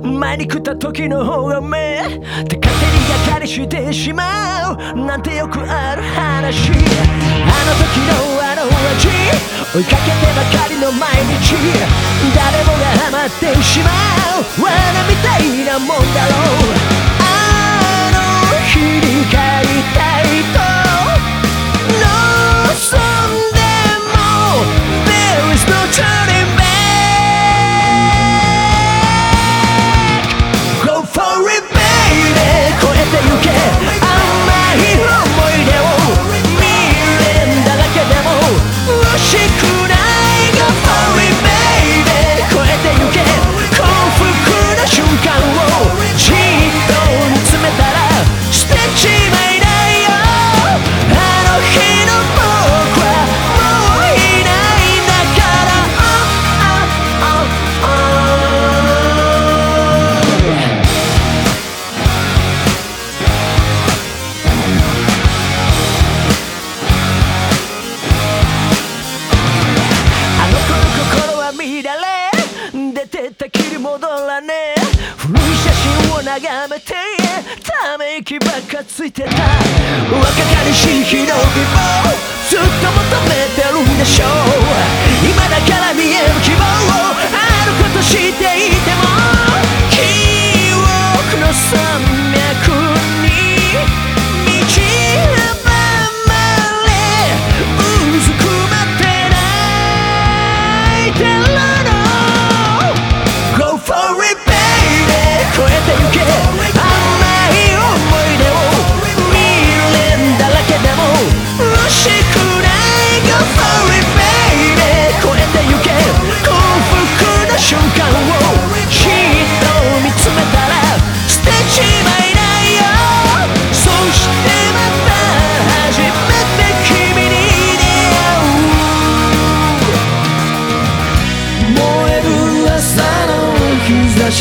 前に食った時の方がうめえって勝手にがかりしてしまうなんてよくある話あの時のあの味追いかけてばかりの毎日誰もがハマってしまう罠みたいなもんだろうあの日に帰りたいと眺めてため息ばっかついてた。若かりしい日の日もずっと求めてるんでしょう。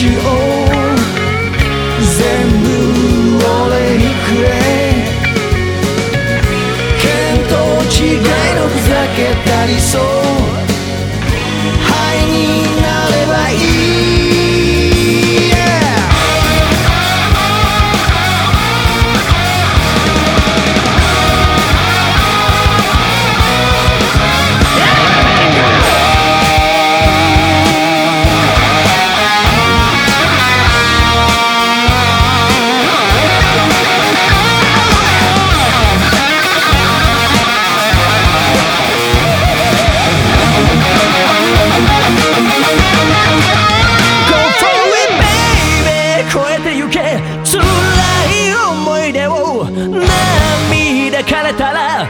you over. 辛い思い出を涙からたら